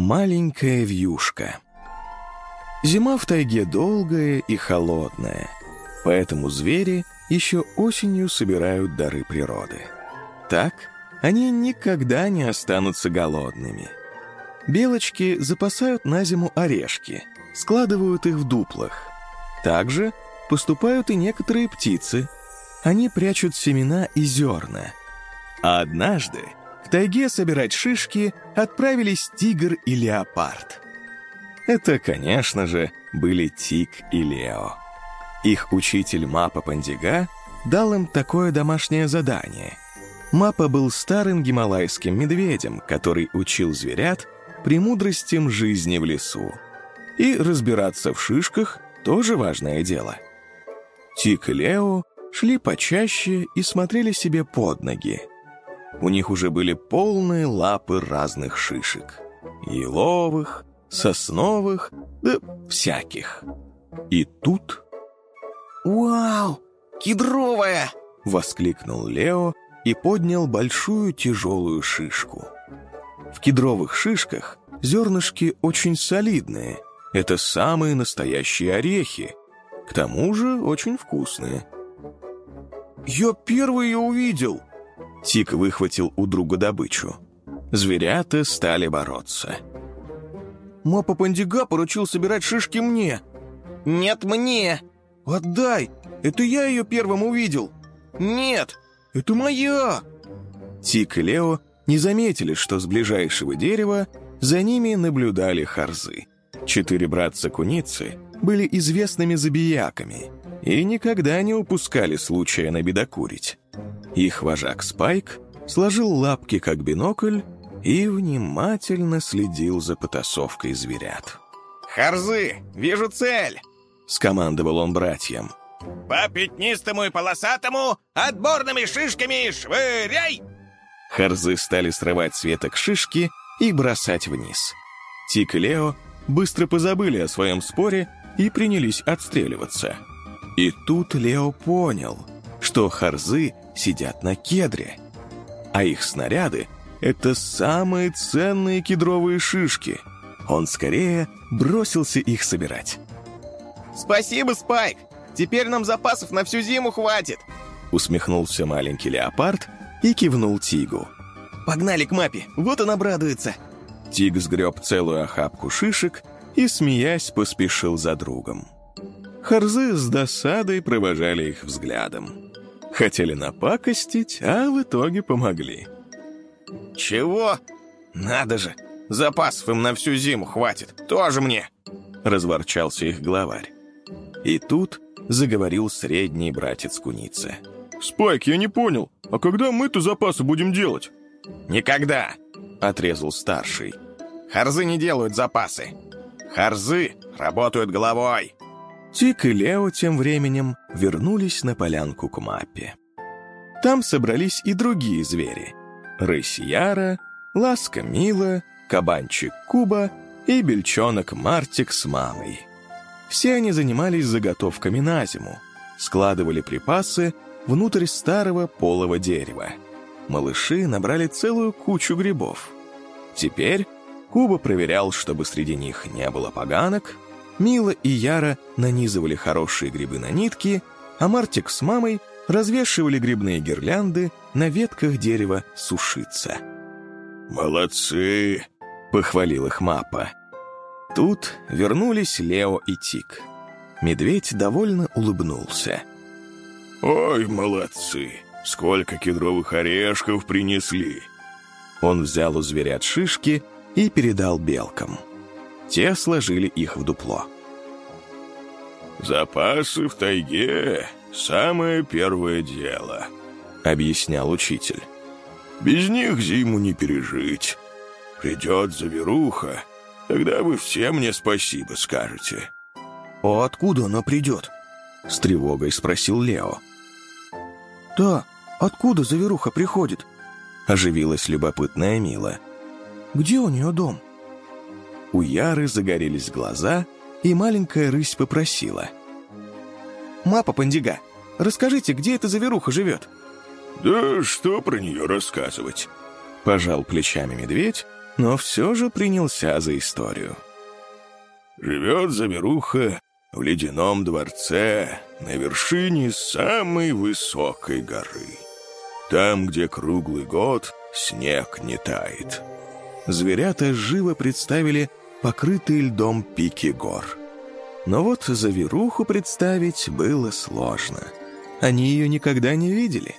Маленькая вьюшка. Зима в тайге долгая и холодная, поэтому звери еще осенью собирают дары природы. Так они никогда не останутся голодными. Белочки запасают на зиму орешки, складывают их в дуплах. Также поступают и некоторые птицы. Они прячут семена и зерна. А однажды в тайге собирать шишки отправились тигр и леопард. Это, конечно же, были Тик и Лео. Их учитель Мапа Пандига дал им такое домашнее задание. Мапа был старым гималайским медведем, который учил зверят премудростям жизни в лесу. И разбираться в шишках тоже важное дело. Тик и Лео шли почаще и смотрели себе под ноги. У них уже были полные лапы разных шишек. Еловых, сосновых, да всяких. И тут... «Вау! Кедровая!» — воскликнул Лео и поднял большую тяжелую шишку. В кедровых шишках зернышки очень солидные. Это самые настоящие орехи. К тому же очень вкусные. «Я первый ее увидел!» Тик выхватил у друга добычу. Зверята стали бороться. «Мапа Пандига поручил собирать шишки мне!» «Нет, мне!» «Отдай! Это я ее первым увидел!» «Нет! Это моя!» Тик и Лео не заметили, что с ближайшего дерева за ними наблюдали харзы. Четыре братца-куницы были известными забияками и никогда не упускали случая набедокурить. Их вожак Спайк сложил лапки как бинокль и внимательно следил за потасовкой зверят. «Харзы, вижу цель!» — скомандовал он братьям. «По пятнистому и полосатому отборными шишками швыряй!» Харзы стали срывать с веток шишки и бросать вниз. Тик и Лео быстро позабыли о своем споре и принялись отстреливаться. И тут Лео понял, что харзы сидят на кедре, а их снаряды — это самые ценные кедровые шишки. Он скорее бросился их собирать. «Спасибо, Спайк! Теперь нам запасов на всю зиму хватит!» Усмехнулся маленький леопард и кивнул Тигу. «Погнали к мапе, вот он обрадуется!» Тиг сгреб целую охапку шишек и, смеясь, поспешил за другом. Харзы с досадой провожали их взглядом. Хотели напакостить, а в итоге помогли. «Чего? Надо же! Запасов им на всю зиму хватит! Тоже мне!» Разворчался их главарь. И тут заговорил средний братец куницы. «Спайк, я не понял, а когда мы-то запасы будем делать?» «Никогда!» — отрезал старший. «Харзы не делают запасы. Харзы работают головой!» Тик и Лео тем временем вернулись на полянку к мапе. Там собрались и другие звери. Рысь Яра, Ласка Мила, Кабанчик Куба и Бельчонок Мартик с мамой. Все они занимались заготовками на зиму, складывали припасы внутрь старого полого дерева. Малыши набрали целую кучу грибов. Теперь Куба проверял, чтобы среди них не было поганок, Мила и Яра нанизывали хорошие грибы на нитки, а Мартик с мамой развешивали грибные гирлянды на ветках дерева сушиться. «Молодцы!» — похвалил их Мапа. Тут вернулись Лео и Тик. Медведь довольно улыбнулся. «Ой, молодцы! Сколько кедровых орешков принесли!» Он взял у зверят шишки и передал белкам. Те сложили их в дупло. «Запасы в тайге — самое первое дело», — объяснял учитель. «Без них зиму не пережить. Придет заверуха, тогда вы все мне спасибо скажете». «А откуда она придет?» — с тревогой спросил Лео. «Да, откуда заверуха приходит?» — оживилась любопытная Мила. «Где у нее дом?» У Яры загорелись глаза, и маленькая рысь попросила. «Мапа Пандига, расскажите, где эта заверуха живет?» «Да что про нее рассказывать?» Пожал плечами медведь но все же принялся за историю. Живет Заверуха в ледяном дворце на вершине самой высокой горы. Там, где круглый год снег не тает. Зверята живо представили покрытые льдом пики гор. Но вот Заверуху представить было сложно. Они ее никогда не видели.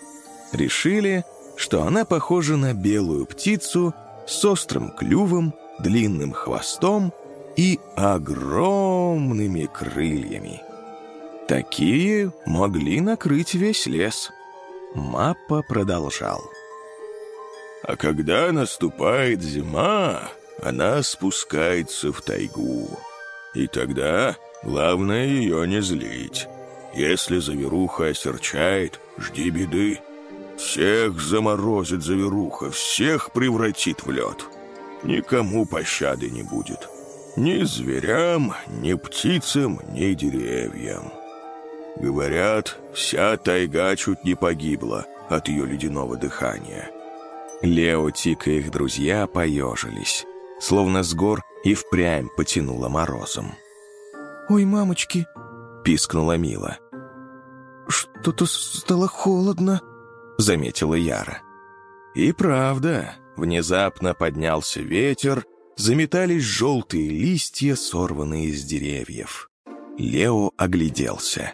Решили, что она похожа на белую птицу с острым клювом, длинным хвостом и огромными крыльями. Такие могли накрыть весь лес. Маппа продолжал. А когда наступает зима, она спускается в тайгу. И тогда главное ее не злить. Если заверуха осерчает, жди беды. Всех заморозит заверуха, всех превратит в лед. Никому пощады не будет. Ни зверям, ни птицам, ни деревьям. Говорят, вся тайга чуть не погибла от ее ледяного дыхания. Лео, Тик и их друзья поежились, словно с гор и впрямь потянуло морозом. «Ой, мамочки!» — пискнула Мила. «Что-то стало холодно», — заметила Яра. И правда, внезапно поднялся ветер, заметались желтые листья, сорванные из деревьев. Лео огляделся.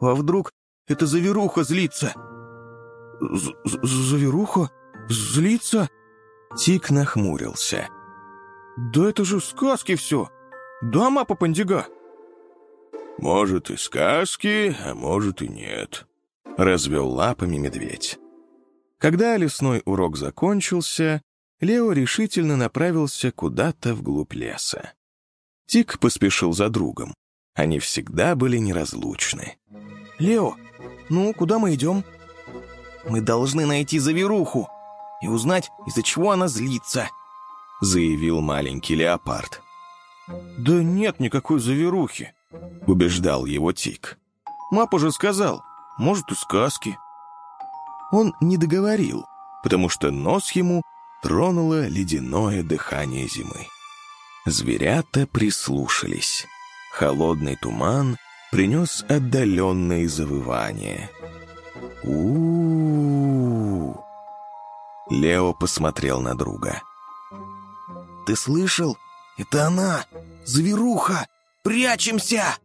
«А вдруг это заверуха злится?» З «Заверуха? Злится?» Тик нахмурился. «Да это же сказки все! Да, мапа Пандига?» «Может, и сказки, а может, и нет», — развел лапами медведь. Когда лесной урок закончился, Лео решительно направился куда-то вглубь леса. Тик поспешил за другом. Они всегда были неразлучны. «Лео, ну, куда мы идем?» «Мы должны найти Заверуху и узнать, из-за чего она злится», — заявил маленький леопард. «Да нет никакой Заверухи», — убеждал его Тик. «Мап уже сказал, может, и сказки». Он не договорил, потому что нос ему тронуло ледяное дыхание зимы. Зверята прислушались. Холодный туман принес отдаленные завывания. у. Лео посмотрел на друга. «Ты слышал? Это она! Зверуха! Прячемся!»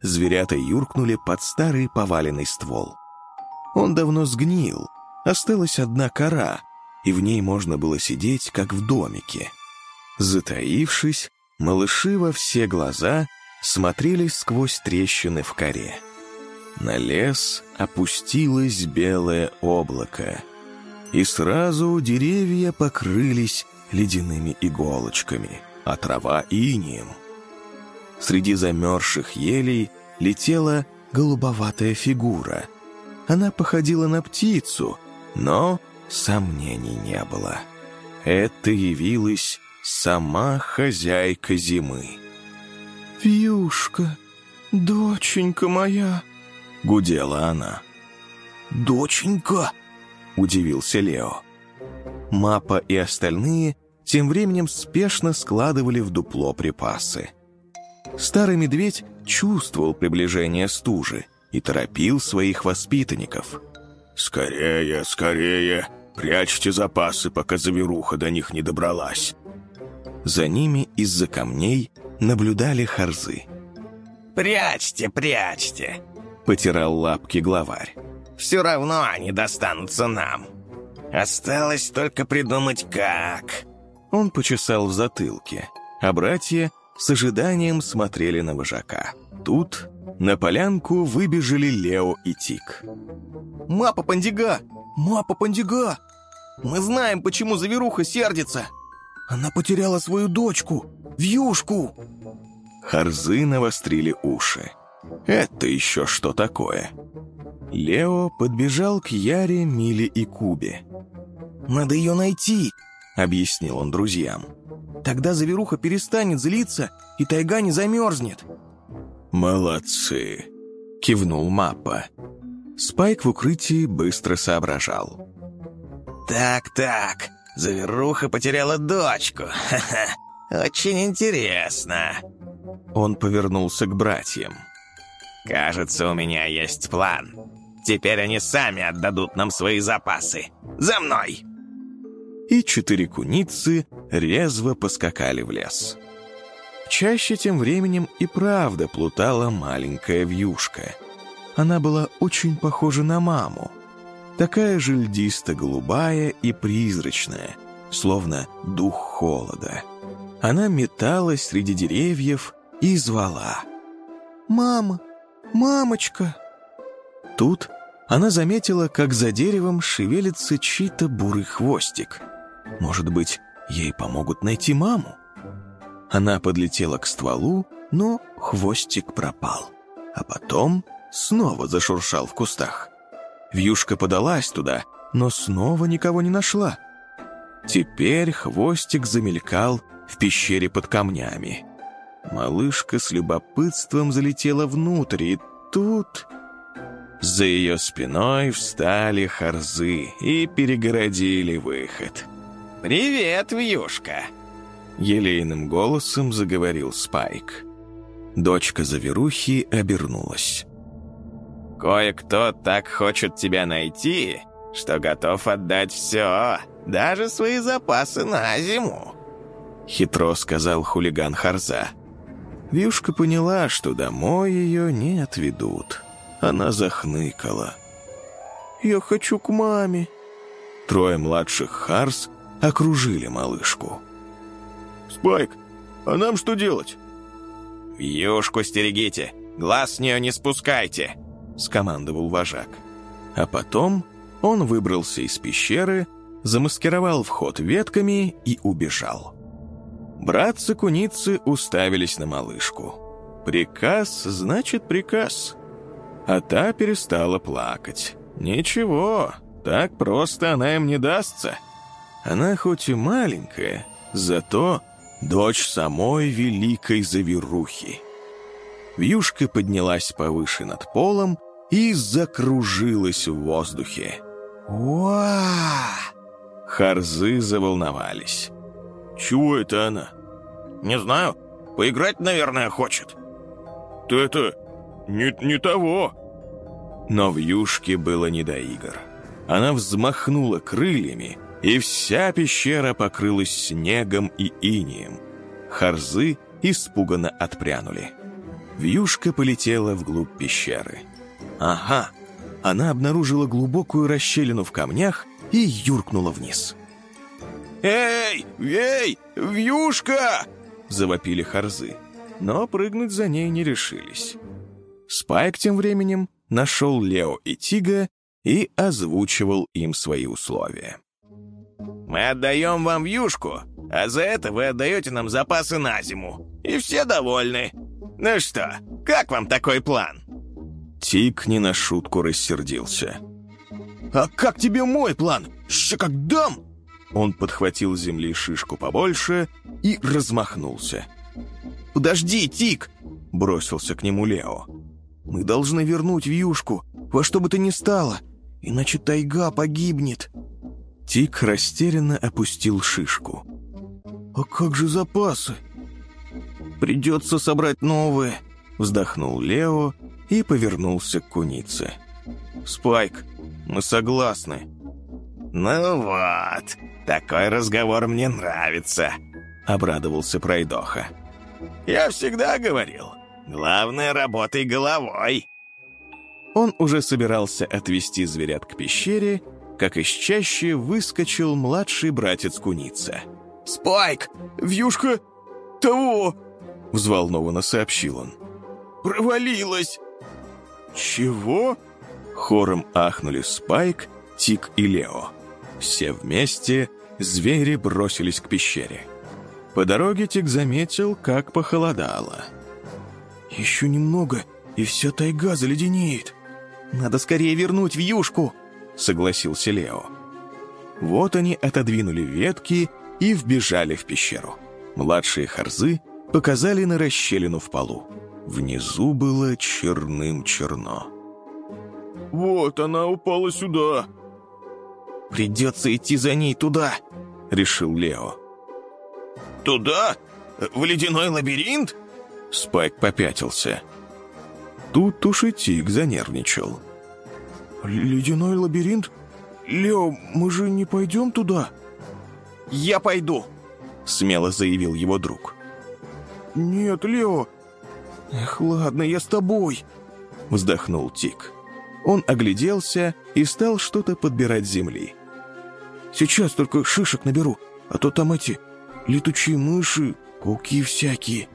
Зверята юркнули под старый поваленный ствол. Он давно сгнил, осталась одна кора, и в ней можно было сидеть, как в домике. Затаившись, малыши во все глаза смотрели сквозь трещины в коре. На лес опустилось белое облако, и сразу деревья покрылись ледяными иголочками, а трава — инием. Среди замерзших елей летела голубоватая фигура. Она походила на птицу, но сомнений не было. Это явилась сама хозяйка зимы. «Вьюшка, доченька моя!» — гудела она. «Доченька!» — удивился Лео. Мапа и остальные тем временем спешно складывали в дупло припасы. Старый медведь чувствовал приближение стужи и торопил своих воспитанников. «Скорее, скорее!» Прячьте запасы, пока заверуха до них не добралась». За ними из-за камней наблюдали харзы. «Прячьте, прячьте!» — потирал лапки главарь. «Все равно они достанутся нам. Осталось только придумать, как». Он почесал в затылке, а братья с ожиданием смотрели на вожака. Тут на полянку выбежали Лео и Тик. «Мапа Пандига! Мапа Пандига! Мы знаем, почему Заверуха сердится! Она потеряла свою дочку, Вьюшку!» Харзы навострили уши. «Это еще что такое?» Лео подбежал к Яре, Миле и Кубе. «Надо ее найти», — объяснил он друзьям. «Тогда Заверуха перестанет злиться, и тайга не замерзнет». «Молодцы!» — кивнул Маппа. Спайк в укрытии быстро соображал. «Так, так, Заверуха потеряла дочку. Ха-ха. Очень интересно». Он повернулся к братьям. «Кажется, у меня есть план. Теперь они сами отдадут нам свои запасы. За мной!» И четыре куницы резво поскакали в лес. Чаще тем временем и правда плутала маленькая вьюшка. Она была очень похожа на маму. Такая же льдисто-голубая и призрачная, словно дух холода. Она металась среди деревьев и звала. «Мама! Мамочка!» Тут она заметила, как за деревом шевелится чей-то бурый хвостик. Может быть, ей помогут найти маму? Она подлетела к стволу, но хвостик пропал. А потом снова зашуршал в кустах. Вьюшка подалась туда, но снова никого не нашла. Теперь хвостик замелькал в пещере под камнями. Малышка с любопытством залетела внутрь, и тут... За ее спиной встали харзы и перегородили выход. «Привет, Вьюшка!» Елейным голосом заговорил Спайк. Дочка Заверухи обернулась. «Кое-кто так хочет тебя найти, что готов отдать все, даже свои запасы на зиму», — хитро сказал хулиган Харза. Вьюшка поняла, что домой ее не отведут. Она захныкала. «Я хочу к маме». Трое младших Харс окружили малышку. «Спайк, а нам что делать?» «Вьюшку стерегите, глаз с нее не спускайте», — скомандовал вожак. А потом он выбрался из пещеры, замаскировал вход ветками и убежал. Братцы-куницы уставились на малышку. Приказ значит приказ. А та перестала плакать. Ничего, так просто она им не дастся. Она хоть и маленькая, зато дочь самой великой заверухи. Вьюшка поднялась повыше над полом и закружилась в воздухе. «Уа!» Харзы заволновались. «Чего это она?» «Не знаю. Поиграть, наверное, хочет». «Ты это... не, не того». Но в юшке было не до игр. Она взмахнула крыльями, и вся пещера покрылась снегом и инием. Харзы испуганно отпрянули. Вьюшка полетела вглубь пещеры. Ага, она обнаружила глубокую расщелину в камнях и юркнула вниз. «Эй, эй, вьюшка!» — завопили харзы, но прыгнуть за ней не решились. Спайк тем временем нашел Лео и Тига и озвучивал им свои условия. «Мы отдаем вам вьюшку, а за это вы отдаете нам запасы на зиму, и все довольны. Ну что, как вам такой план?» Тиг не на шутку рассердился. «А как тебе мой план? Ще как дам!» Он подхватил с земли шишку побольше и размахнулся. «Подожди, Тик!» — бросился к нему Лео. «Мы должны вернуть вьюшку, во что бы то ни стало, иначе тайга погибнет». Тик растерянно опустил шишку. «А как же запасы?» «Придется собрать новые», — вздохнул Лео и повернулся к кунице. «Спайк, мы согласны». «Ну вот, такой разговор мне нравится», — обрадовался Пройдоха. «Я всегда говорил, главное, работай головой». Он уже собирался отвести зверят к пещере, как из чащи выскочил младший братец Куница. «Спайк! Вьюшка того!» — взволнованно сообщил он. «Провалилась!» «Чего?» — хором ахнули Спайк, Тик и Лео. Все вместе звери бросились к пещере. По дороге Тик заметил, как похолодало. «Еще немного, и вся тайга заледенеет. Надо скорее вернуть вьюшку!» — согласился Лео. Вот они отодвинули ветки и вбежали в пещеру. Младшие харзы показали на расщелину в полу. Внизу было черным-черно. «Вот она упала сюда!» «Придется идти за ней туда!» — решил Лео. «Туда? В ледяной лабиринт?» Спайк попятился. Тут уж и Тик занервничал. «Ледяной лабиринт? Лео, мы же не пойдем туда?» «Я пойду», — смело заявил его друг. «Нет, Лео. Эх, ладно, я с тобой», — вздохнул Тик. Он огляделся и стал что-то подбирать земли. «Сейчас только шишек наберу, а то там эти летучие мыши, пауки всякие».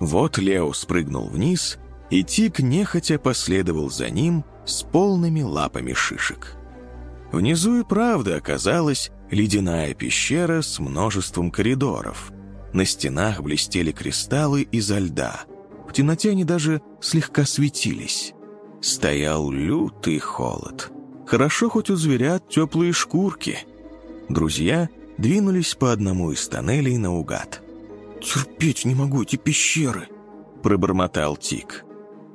Вот Лео спрыгнул вниз, и Тик нехотя последовал за ним с полными лапами шишек. Внизу и правда оказалась ледяная пещера с множеством коридоров. На стенах блестели кристаллы изо льда. В темноте они даже слегка светились. Стоял лютый холод. Хорошо хоть у зверят теплые шкурки. Друзья двинулись по одному из тоннелей наугад. «Терпеть не могу эти пещеры», — пробормотал Тик.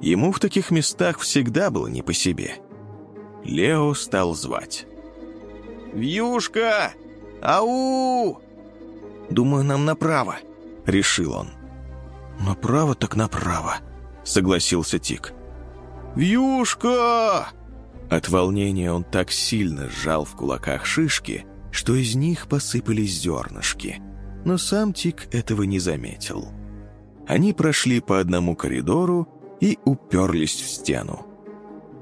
Ему в таких местах всегда было не по себе. Лео стал звать. «Вьюшка! Ау!» «Думаю, нам направо», — решил он. «Направо так направо», — согласился Тик. «Вьюшка!» От волнения он так сильно сжал в кулаках шишки, что из них посыпались зернышки. Но сам Тик этого не заметил. Они прошли по одному коридору и уперлись в стену.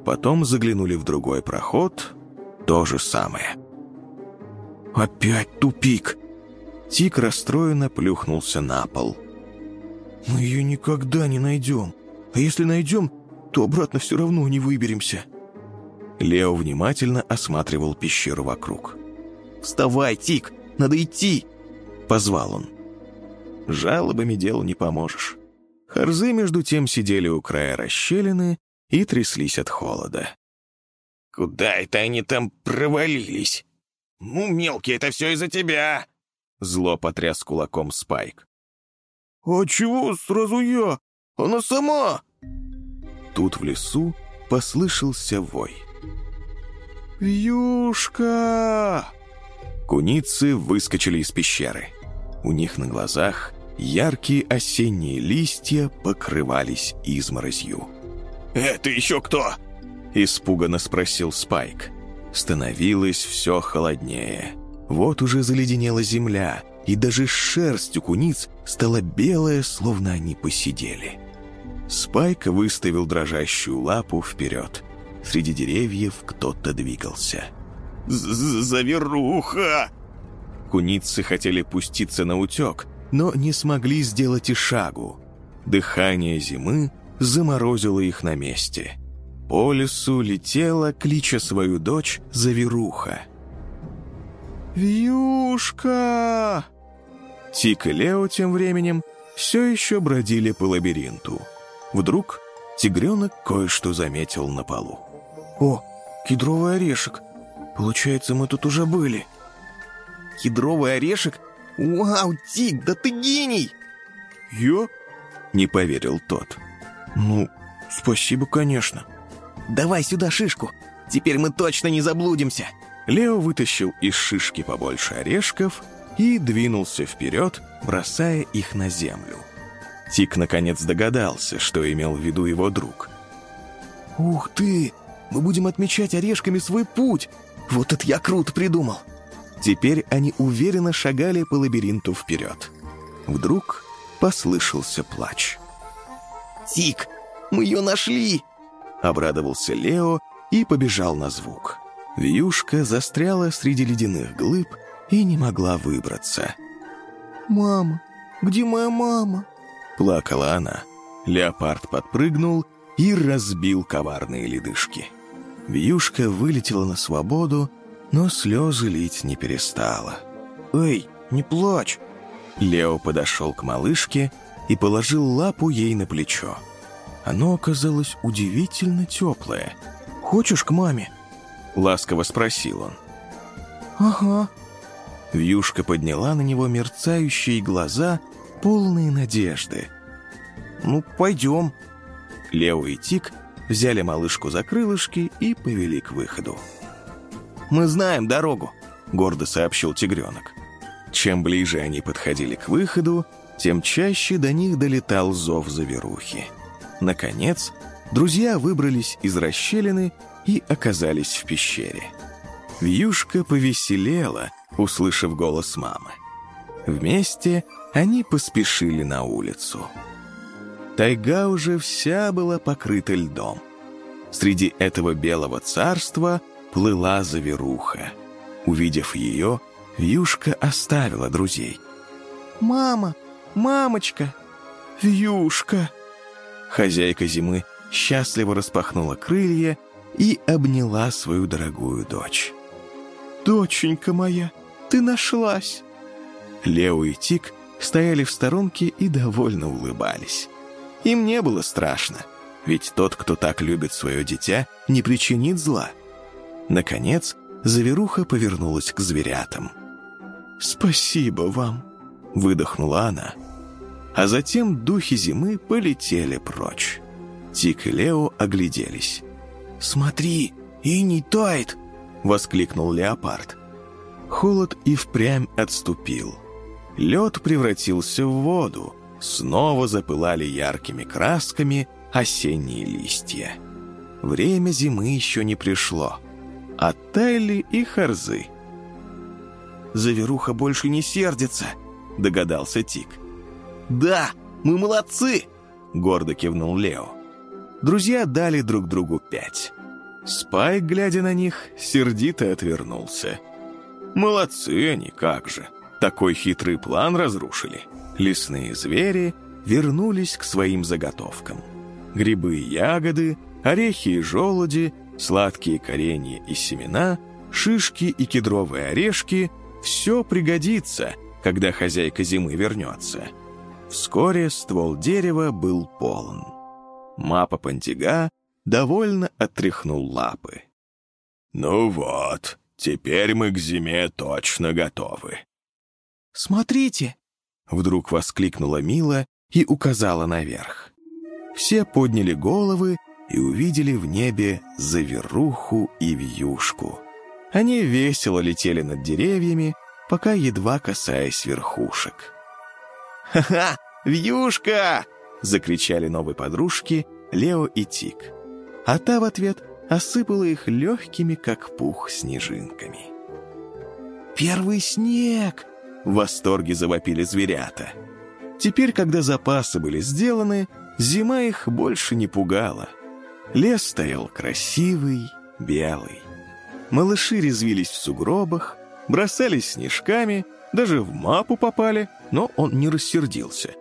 Потом заглянули в другой проход. То же самое. «Опять тупик!» Тик расстроенно плюхнулся на пол. «Мы ее никогда не найдем. А если найдем, то обратно все равно не выберемся». Лео внимательно осматривал пещеру вокруг. «Вставай, Тик! Надо идти!» — позвал он. Жалобами делу не поможешь. Харзы, между тем, сидели у края расщелины и тряслись от холода. «Куда это они там провалились? Ну, мелкий, это все из-за тебя!» Зло потряс кулаком Спайк. «А чего сразу я? Она сама!» Тут в лесу послышался вой. «Вьюшка!» Куницы выскочили из пещеры. У них на глазах яркие осенние листья покрывались изморозью. «Это еще кто?» — испуганно спросил Спайк. Становилось все холоднее. Вот уже заледенела земля, и даже шерсть у куниц стала белая, словно они посидели. Спайк выставил дрожащую лапу вперед. Среди деревьев кто-то двигался. «Заверуха!» Куницы хотели пуститься на утек, но не смогли сделать и шагу. Дыхание зимы заморозило их на месте. По лесу летела, клича свою дочь, Заверуха. «Вьюшка!» Тик и Лео тем временем все еще бродили по лабиринту. Вдруг тигренок кое-что заметил на полу. «О, кедровый орешек! Получается, мы тут уже были!» «Кедровый орешек? Вау, Тик, да ты гений!» «Я?» — не поверил тот. «Ну, спасибо, конечно». «Давай сюда шишку, теперь мы точно не заблудимся!» Лео вытащил из шишки побольше орешков и двинулся вперед, бросая их на землю. Тик наконец догадался, что имел в виду его друг. «Ух ты! Мы будем отмечать орешками свой путь! Вот это я круто придумал!» Теперь они уверенно шагали по лабиринту вперед. Вдруг послышался плач. «Тик, мы ее нашли!» Обрадовался Лео и побежал на звук. Вьюшка застряла среди ледяных глыб и не могла выбраться. «Мама, где моя мама?» Плакала она. Леопард подпрыгнул и разбил коварные ледышки. Вьюшка вылетела на свободу, но слезы лить не перестала. «Эй, не плачь!» Лео подошел к малышке и положил лапу ей на плечо. Оно оказалось удивительно теплое. «Хочешь к маме?» — ласково спросил он. «Ага». Вьюшка подняла на него мерцающие глаза, полные надежды. «Ну, пойдем». Лео и Тик взяли малышку за крылышки и повели к выходу. «Мы знаем дорогу», — гордо сообщил тигренок. Чем ближе они подходили к выходу, тем чаще до них долетал зов заверухи. Наконец, друзья выбрались из расщелины и оказались в пещере. Вьюшка повеселела, услышав голос мамы. Вместе они поспешили на улицу. Тайга уже вся была покрыта льдом. Среди этого белого царства плыла заверуха. Увидев ее, Вьюшка оставила друзей. «Мама! Мамочка! Вьюшка!» Хозяйка зимы счастливо распахнула крылья и обняла свою дорогую дочь. «Доченька моя, ты нашлась!» Лео и Тик стояли в сторонке и довольно улыбались. Им не было страшно, ведь тот, кто так любит свое дитя, не причинит зла. Наконец, Заверуха повернулась к зверятам. «Спасибо вам», — выдохнула она. А затем духи зимы полетели прочь. Тик и Лео огляделись. «Смотри, и не тает!» — воскликнул леопард. Холод и впрямь отступил. Лед превратился в воду, снова запылали яркими красками осенние листья. Время зимы еще не пришло. Оттаяли и харзы. «Заверуха больше не сердится», — догадался Тик. «Да, мы молодцы!» — гордо кивнул Лео. Друзья дали друг другу пять. Спайк, глядя на них, сердито отвернулся. «Молодцы они, как же! Такой хитрый план разрушили!» Лесные звери вернулись к своим заготовкам. Грибы и ягоды, орехи и желуди, сладкие коренья и семена, шишки и кедровые орешки — все пригодится, когда хозяйка зимы вернется. Вскоре ствол дерева был полон. Мапа Пантига довольно отряхнул лапы. «Ну вот, теперь мы к зиме точно готовы». «Смотрите!» Вдруг воскликнула Мила и указала наверх. Все подняли головы и увидели в небе заверуху и вьюшку. Они весело летели над деревьями, пока едва касаясь верхушек. «Ха-ха! Вьюшка!» — закричали новые подружки Лео и Тик. А та в ответ осыпала их легкими, как пух, снежинками. «Первый снег!» В восторге завопили зверята. Теперь, когда запасы были сделаны, зима их больше не пугала. Лес стоял красивый, белый. Малыши резвились в сугробах, бросались снежками, даже в мапу попали, но он не рассердился.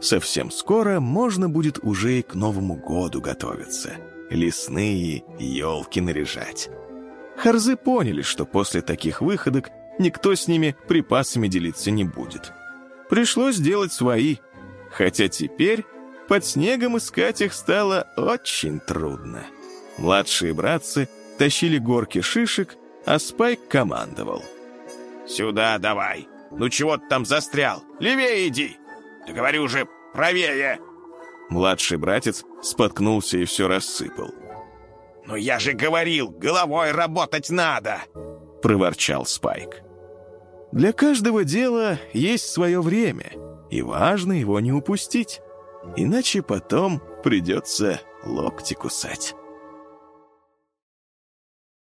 Совсем скоро можно будет уже и к Новому году готовиться, лесные елки наряжать. Харзы поняли, что после таких выходок никто с ними припасами делиться не будет. Пришлось делать свои, хотя теперь под снегом искать их стало очень трудно. Младшие братцы тащили горки шишек, а Спайк командовал. «Сюда давай! Ну чего ты там застрял? Левее иди! Да говорю же, правее!» Младший братец споткнулся и все рассыпал. «Но я же говорил, головой работать надо!» — проворчал Спайк. Для каждого дела есть свое время, и важно его не упустить. Иначе потом придется локти кусать.